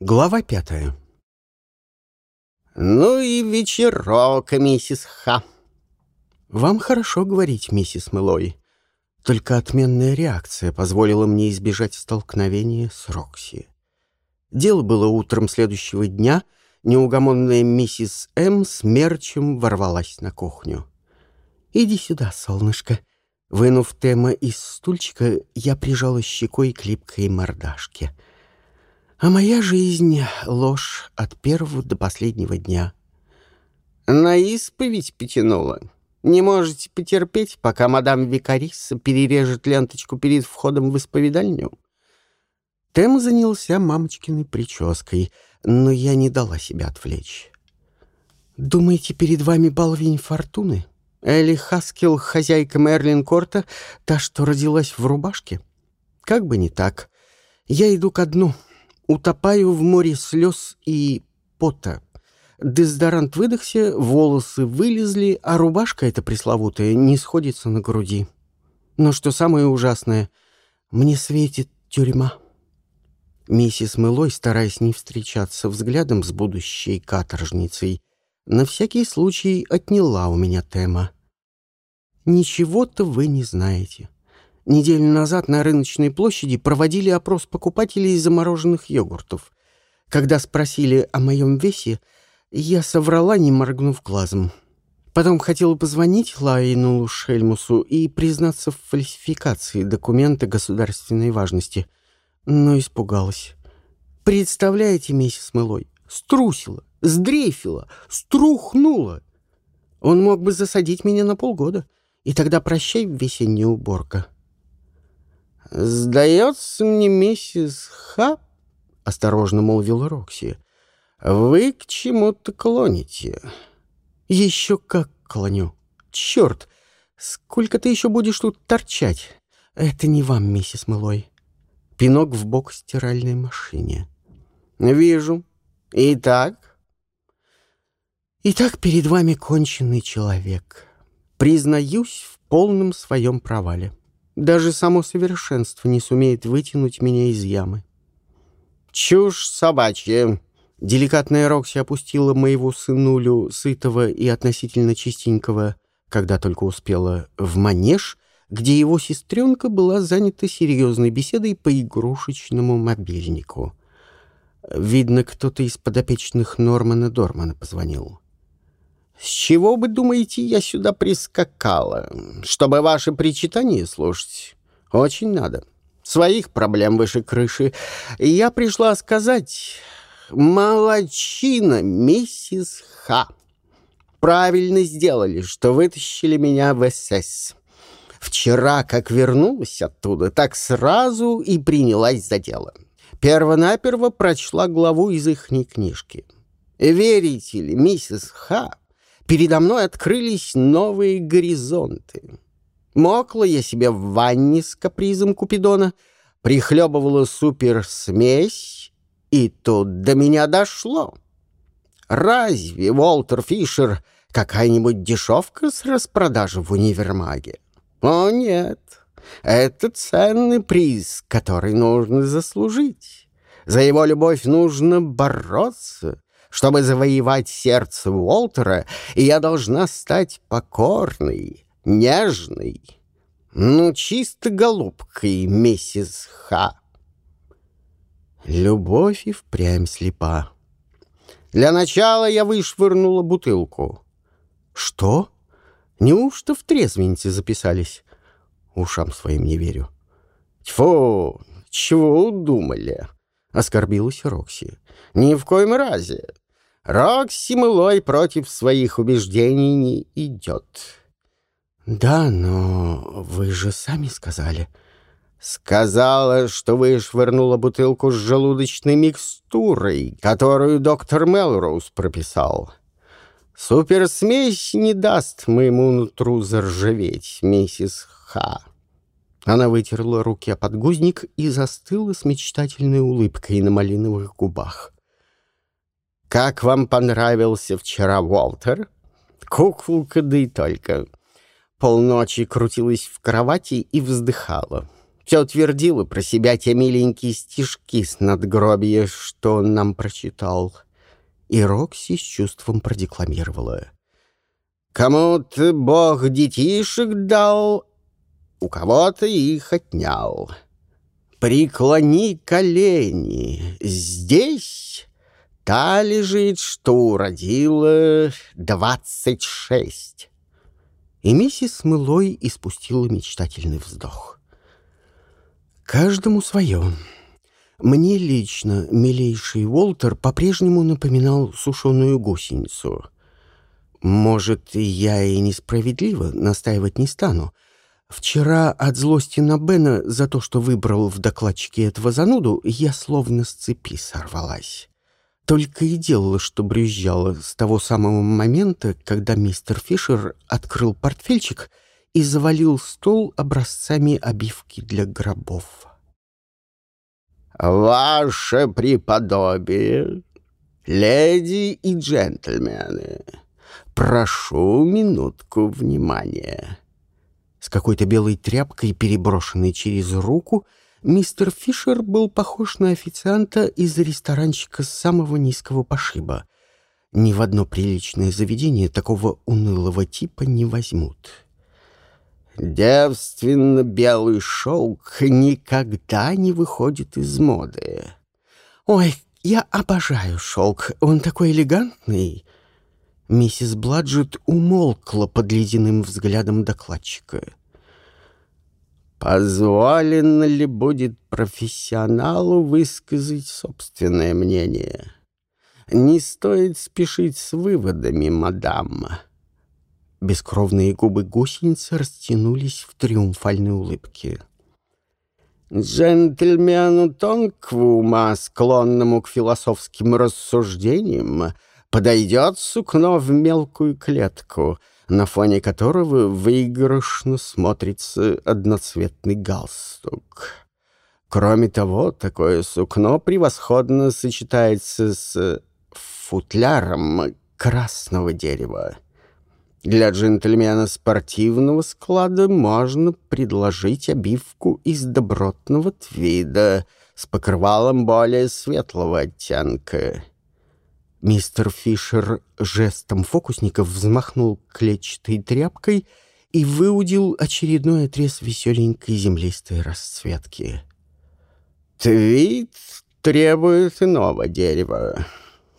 Глава пятая. «Ну и вечерок, миссис Ха!» «Вам хорошо говорить, миссис Мэлой. Только отменная реакция позволила мне избежать столкновения с Рокси. Дело было утром следующего дня. Неугомонная миссис М. с мерчем ворвалась на кухню. «Иди сюда, солнышко». Вынув Тема из стульчика, я прижала щекой к липкой мордашке — а моя жизнь — ложь от первого до последнего дня. На исповедь потянула. Не можете потерпеть, пока мадам Викариса перережет ленточку перед входом в исповедальню? Тем занялся мамочкиной прической, но я не дала себя отвлечь. «Думаете, перед вами балвень фортуны? Элли Хаскил, хозяйка Мерлин Корта, та, что родилась в рубашке? Как бы не так. Я иду ко дну, Утопаю в море слез и пота. Дезодорант выдохся, волосы вылезли, а рубашка эта пресловутая не сходится на груди. Но что самое ужасное, мне светит тюрьма. Миссис Мылой, стараясь не встречаться взглядом с будущей каторжницей, на всякий случай отняла у меня тема. «Ничего-то вы не знаете. Неделю назад на рыночной площади проводили опрос покупателей замороженных йогуртов. Когда спросили о моем весе, я соврала, не моргнув глазом. Потом хотела позвонить Лайну Шельмусу и признаться в фальсификации документа государственной важности, но испугалась. Представляете, миссис Мылой, струсила, сдрейфила, струхнула. Он мог бы засадить меня на полгода, и тогда прощай весенняя уборка. «Сдается мне, миссис Ха, — осторожно молвила Рокси, — вы к чему-то клоните». «Еще как клоню. Черт, сколько ты еще будешь тут торчать? Это не вам, миссис Мылой». Пинок в бок стиральной машине. «Вижу. Итак?» «Итак, перед вами конченый человек. Признаюсь в полном своем провале». Даже само совершенство не сумеет вытянуть меня из ямы. «Чушь собачья!» Деликатная Рокси опустила моего сынулю, сытого и относительно чистенького, когда только успела, в манеж, где его сестренка была занята серьезной беседой по игрушечному мобильнику. Видно, кто-то из подопечных Нормана Дормана позвонил. «С чего, вы думаете, я сюда прискакала? Чтобы ваши причитания слушать? Очень надо. Своих проблем выше крыши. Я пришла сказать... Молодчина, миссис Ха. Правильно сделали, что вытащили меня в СС. Вчера, как вернулась оттуда, так сразу и принялась за дело. Первонаперво прочла главу из ихней книжки. Верите ли, миссис Ха, передо мной открылись новые горизонты. Мокла я себе в ванне с капризом Купидона, прихлебывала суперсмесь, и тут до меня дошло. Разве Уолтер Фишер какая-нибудь дешевка с распродажи в универмаге? О, нет, это ценный приз, который нужно заслужить. За его любовь нужно бороться, чтобы завоевать сердце Уолтера, я должна стать покорной, нежной, ну, чисто голубкой, миссис Ха. Любовь и впрямь слепа. Для начала я вышвырнула бутылку. Что? Неужто в трезвеннице записались? Ушам своим не верю. Тьфу, чего удумали? Оскорбилась Рокси. Ни в коем разе. Рокси Мылой против своих убеждений не идет. Да, но вы же сами сказали. Сказала, что вы швырнула бутылку с желудочной микстурой, которую доктор Мелроуз прописал. Суперсмесь не даст моему нутру заржаветь, миссис Ха. Она вытерла руки о подгузник и застыла с мечтательной улыбкой на малиновых губах. «Как вам понравился вчера Уолтер?» «Куколка, да и только». Полночи крутилась в кровати и вздыхала. Все твердила про себя те миленькие стишки с надгробия, что он нам прочитал. И Рокси с чувством продекламировала. «Кому-то Бог детишек дал, у кого-то их отнял. Преклони колени, здесь та лежит, что уродила двадцать шесть». И миссис Мылой испустила мечтательный вздох. Каждому свое. Мне лично милейший Уолтер по-прежнему напоминал сушеную гусеницу. Может, я и несправедливо настаивать не стану. Вчера от злости на Бена за то, что выбрал в докладчике этого зануду, я словно с цепи сорвалась. Только и делала, что брюзжала с того самого момента, когда мистер Фишер открыл портфельчик — и завалил стол образцами обивки для гробов. «Ваше преподобие, леди и джентльмены, прошу минутку внимания». С какой-то белой тряпкой, переброшенной через руку, мистер Фишер был похож на официанта из ресторанчика с самого низкого пошиба. Ни в одно приличное заведение такого унылого типа не возьмут. Девственно-белый шелк никогда не выходит из моды. Ой, я обожаю шелк, он такой элегантный. Миссис Бладжет умолкла под ледяным взглядом докладчика. Позволено ли будет профессионалу высказать собственное мнение? Не стоит спешить с выводами, мадам. Бескровные губы гусеницы растянулись в триумфальной улыбке. «Джентльмену тонкого ума, склонному к философским рассуждениям, подойдет сукно в мелкую клетку, на фоне которого выигрышно смотрится одноцветный галстук. Кроме того, такое сукно превосходно сочетается с футляром красного дерева». Для джентльмена спортивного склада можно предложить обивку из добротного твида с покрывалом более светлого оттенка. Мистер Фишер жестом фокусников взмахнул клетчатой тряпкой и выудил очередной отрез веселенькой землистой расцветки. «Твид требует иного дерева.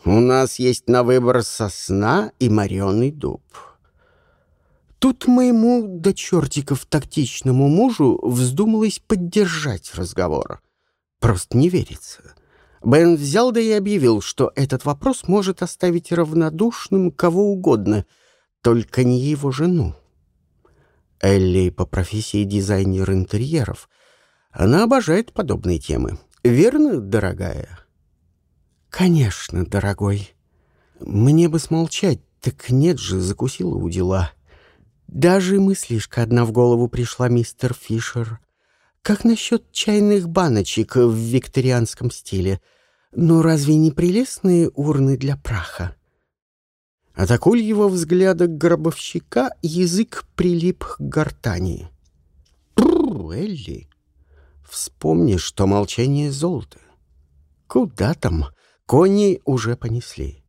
У нас есть на выбор сосна и мореный дуб». Тут моему до чертиков тактичному мужу вздумалось поддержать разговор. Просто не верится. Бен взял да и объявил, что этот вопрос может оставить равнодушным кого угодно, только не его жену. Элли по профессии дизайнер интерьеров. Она обожает подобные темы. Верно, дорогая? Конечно, дорогой. Мне бы смолчать, так нет же, закусила у дела. Даже мыслишка одна в голову пришла, мистер Фишер. Как насчет чайных баночек в викторианском стиле? Ну, разве не прелестные урны для праха? От акульего взгляда гробовщика язык прилип к гортани. Бррр, Элли, вспомни, что молчание золото. Куда там? Кони уже понесли.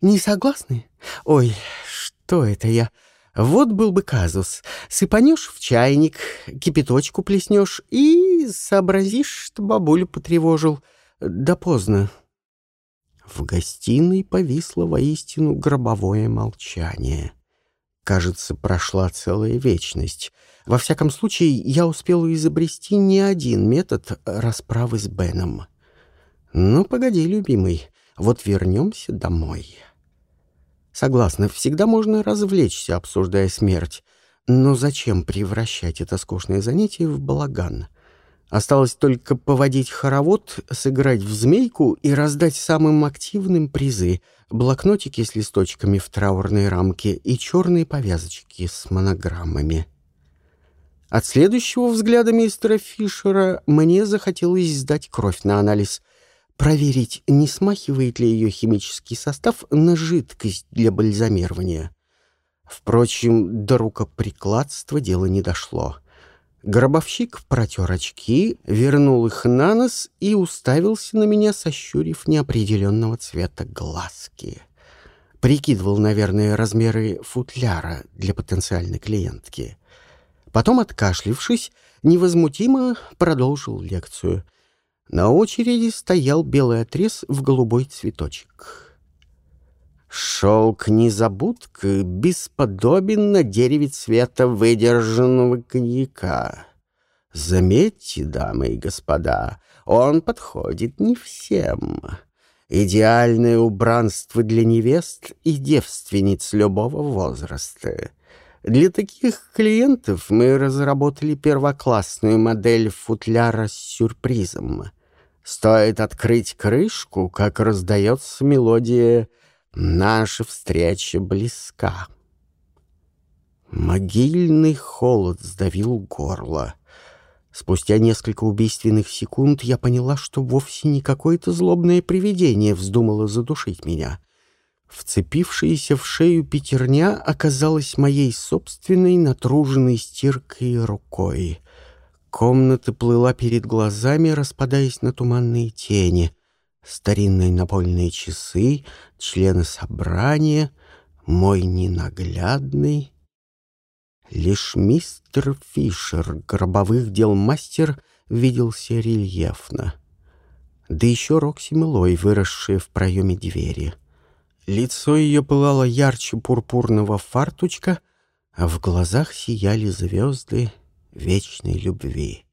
Не согласны? Ой, что это я... Вот был бы казус. Сыпанешь в чайник, кипяточку плеснешь и сообразишь, что бабулю потревожил. Да поздно. В гостиной повисло воистину гробовое молчание. Кажется, прошла целая вечность. Во всяком случае, я успел изобрести не один метод расправы с Беном. Ну, погоди, любимый, вот вернемся домой. Согласна, всегда можно развлечься, обсуждая смерть. Но зачем превращать это скучное занятие в балаган? Осталось только поводить хоровод, сыграть в змейку и раздать самым активным призы — блокнотики с листочками в траурной рамке и черные повязочки с монограммами. От следующего взгляда мистера Фишера мне захотелось сдать кровь на анализ — проверить, не смахивает ли ее химический состав на жидкость для бальзамирования. Впрочем, до рукоприкладства дело не дошло. Гробовщик протер очки, вернул их на нос и уставился на меня, сощурив неопределенного цвета глазки. Прикидывал, наверное, размеры футляра для потенциальной клиентки. Потом, откашлившись, невозмутимо продолжил лекцию. На очереди стоял белый отрез в голубой цветочек. Шелк незабудка бесподобен на дереве цвета выдержанного коньяка. Заметьте, дамы и господа, он подходит не всем. Идеальное убранство для невест и девственниц любого возраста. Для таких клиентов мы разработали первоклассную модель футляра с сюрпризом. Стоит открыть крышку, как раздается мелодия «Наша встреча близка». Могильный холод сдавил горло. Спустя несколько убийственных секунд я поняла, что вовсе не какое-то злобное привидение вздумало задушить меня. Вцепившаяся в шею пятерня оказалась моей собственной натруженной стиркой рукой. Комната плыла перед глазами, распадаясь на туманные тени. Старинные напольные часы, члены собрания, мой ненаглядный. Лишь мистер Фишер, гробовых дел мастер, виделся рельефно. Да еще Рокси Мэлой, выросшая в проеме двери — Лицо ее пылало ярче пурпурного фартучка, а в глазах сияли звезды вечной любви.